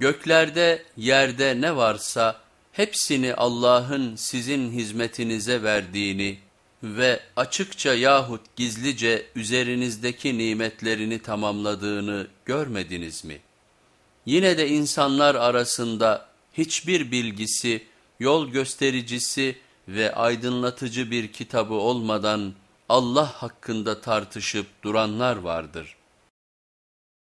Göklerde, yerde ne varsa hepsini Allah'ın sizin hizmetinize verdiğini ve açıkça yahut gizlice üzerinizdeki nimetlerini tamamladığını görmediniz mi? Yine de insanlar arasında hiçbir bilgisi, yol göstericisi ve aydınlatıcı bir kitabı olmadan Allah hakkında tartışıp duranlar vardır.''